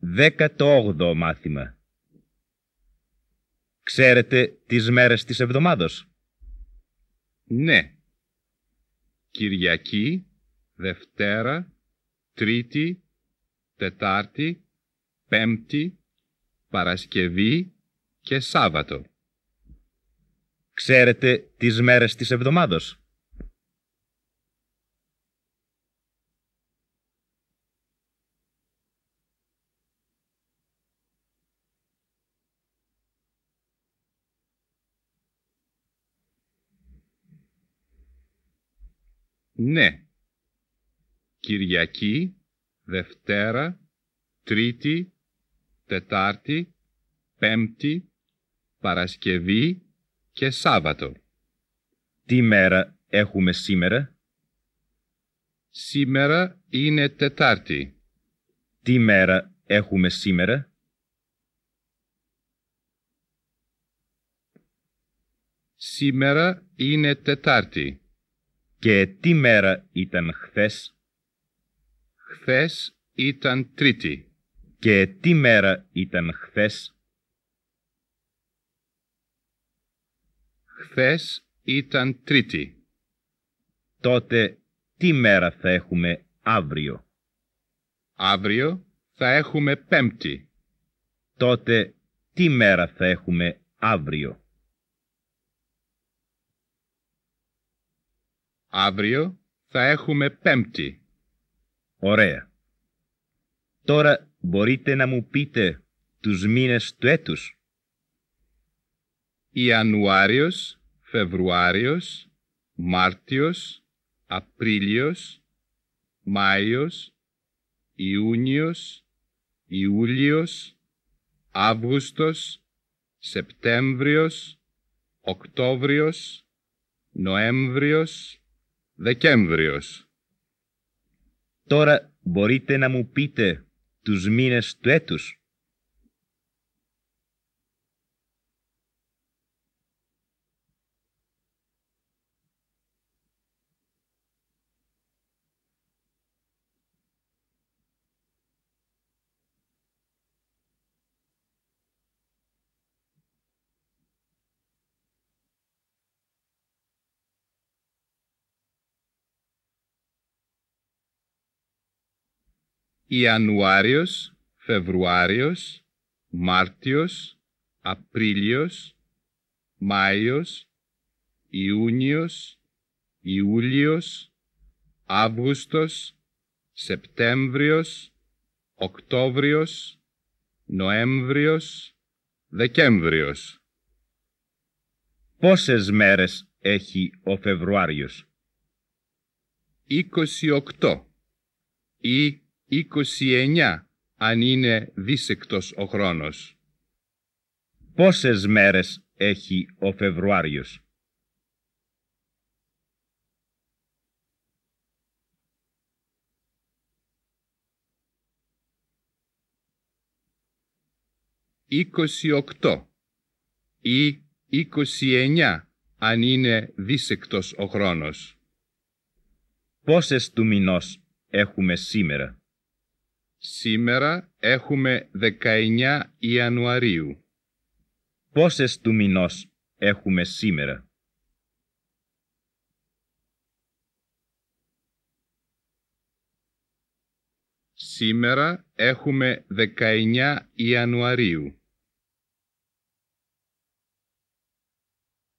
Δέκατο όγδοο μάθημα. Ξέρετε τις μέρες της εβδομάδος; Ναι. Κυριακή, Δευτέρα, Τρίτη, Τετάρτη, Πέμπτη, Παρασκευή και Σάββατο. Ξέρετε τις μέρες της εβδομάδος; Ναι. Κυριακή, Δευτέρα, Τρίτη, Τετάρτη, Πέμπτη, Παρασκευή και Σάββατο. Τι μέρα έχουμε σήμερα; Σήμερα είναι Τετάρτη. Τι μέρα έχουμε σήμερα; Σήμερα είναι Τετάρτη. Και τι μέρα ήταν χθες; Χθες ήταν Τρίτη. Και τι μέρα ήταν χθες; Χθες ήταν Τρίτη. Τότε τι μέρα θα έχουμε αύριο; Αύριο θα έχουμε Πέμπτη. Τότε τι μέρα θα έχουμε αύριο; Αύριο θα έχουμε Πέμπτη. Ωραία. Τώρα μπορείτε να μου πείτε τους μήνες του έτους. Ιανουάριος, Φεβρουάριος, Μάρτιος, Απρίλιος, Μάιος, Ιούνιος, Ιούλιος, Αύγουστος, Σεπτέμβριος, Οκτώβριος, Νοέμβριος, Δεκέμβριος. Τώρα μπορείτε να μου πείτε τους μήνες του έτους. Ιανουάριος, Φεβρουάριος, Μάρτιος, Απρίλιος, Μάιος, Ιούνιος, Ιούλιος, Αύγουστος, Σεπτέμβριος, Οκτώβριος, Νοέμβριος, Δεκέμβριος. Πόσες μέρες έχει ο Φεβρουάριος; 28 ή 29 αν είναι δίσεκτος ο χρόνος. Πόσες μέρες έχει ο Φεβρουάριος; Είκοσι οκτώ ή είκοσι εννιά αν είναι δίσεκτος ο χρόνος. Πόσες του μηνός έχουμε σήμερα; Σήμερα έχουμε 19 Ιανουαρίου. Πόσες του μηνός έχουμε σήμερα; Σήμερα έχουμε 19 Ιανουαρίου.